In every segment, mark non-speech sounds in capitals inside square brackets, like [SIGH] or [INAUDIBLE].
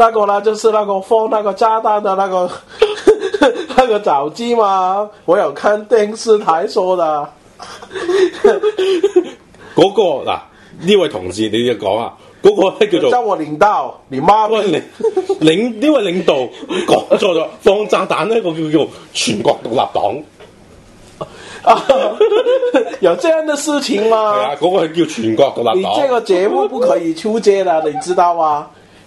那个呢，就是那个放那个炸弹的那个 [LAUGHS] 那个早机嘛，我有看电视台说的。嗰个嗱，呢位同志，你要讲啊，嗰个咧叫做叫我领导，你妈，你领呢位领导讲错咗，放炸弹呢个叫做全国独立党。啊 [LAUGHS] 有这样的事情吗？系啊，嗰个系叫全国独立党。你这个节目不可以出街的，你知道吗？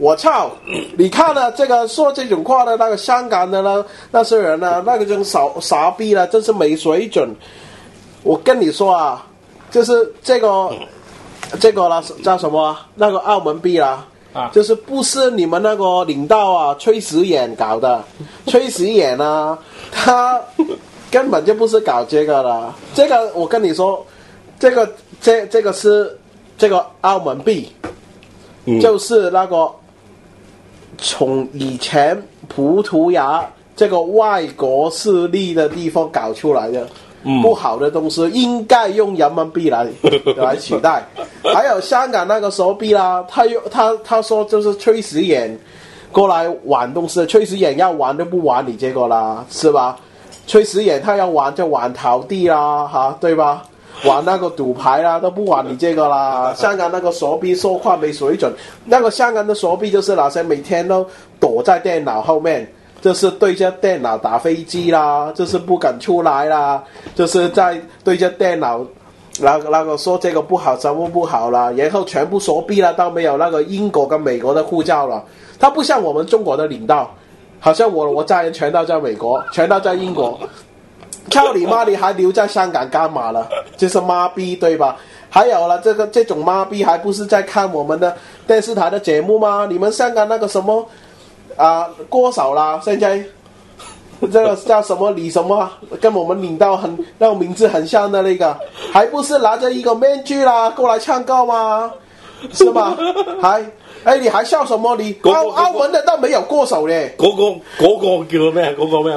我操！你看了这个说这种话的那个香港的呢？那些人呢？那个真傻傻逼了，真是没水准。我跟你说啊，就是这个，这个呢叫什么？那个澳门币啊，就是不是你们那个领导啊崔时远搞的，崔时远呢，他根本就不是搞这个的。这个我跟你说，这个这这个是这个澳门币，就是那个。从以前葡萄牙这个外国势力的地方搞出来的不好的东西，应该用人民币来 [LAUGHS] 来取代。还有香港那个时候币啦，他用他他说就是崔石演过来玩东西，崔石演要玩就不玩你这个啦，是吧？崔石演他要玩就玩陶地啦，哈，对吧？玩那个赌牌啦，都不玩你这个啦。[LAUGHS] 香港那个傻逼说话没水准，那个香港的傻逼就是那些每天都躲在电脑后面，就是对着电脑打飞机啦，就是不敢出来啦，就是在对着电脑，那那个说这个不好，什么不好啦，然后全部傻逼啦，都没有那个英国跟美国的护照了。他不像我们中国的领导，好像我我家人全都在美国，全都在英国。操你妈！你还留在香港干嘛了？这是妈逼对吧？还有了，这个这种妈逼还不是在看我们的电视台的节目吗？你们香港那个什么啊歌手啦，现在这个叫什么李什么，跟我们领导很那种名字很像的那个，还不是拿着一个面具啦过来唱歌吗？是吧？[LAUGHS] 还哎，你还笑什么？你澳澳门的都没有歌手嘞。嗰个嗰个叫咩？嗰个咩？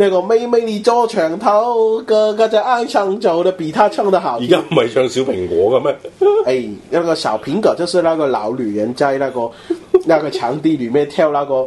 那个妹妹，你坐长头，哥哥在岸上走的比他唱的好。而家唔系唱小苹果嘅咩？[LAUGHS] 哎，那个小苹果就是那个老女人在那个 [LAUGHS] 那个墙地里面跳那个。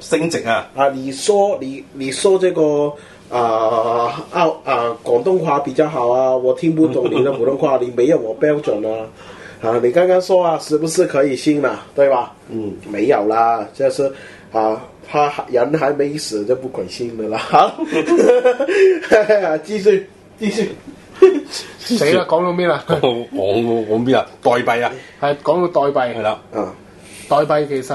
升值啊！啊，你说你你说这个啊澳啊广东话比较好啊，我听不懂你的 [LAUGHS] 普通话，你没有我标准啊！啊，你刚刚说啊，是不是可以信啦？对吧？嗯，没有啦，就是啊，他人还没死就不管信的啦。好，[LAUGHS] 继续继续，死啦！讲到边啦？讲讲到边啊？代币啊？系讲到代币系啦，啊，代币其实。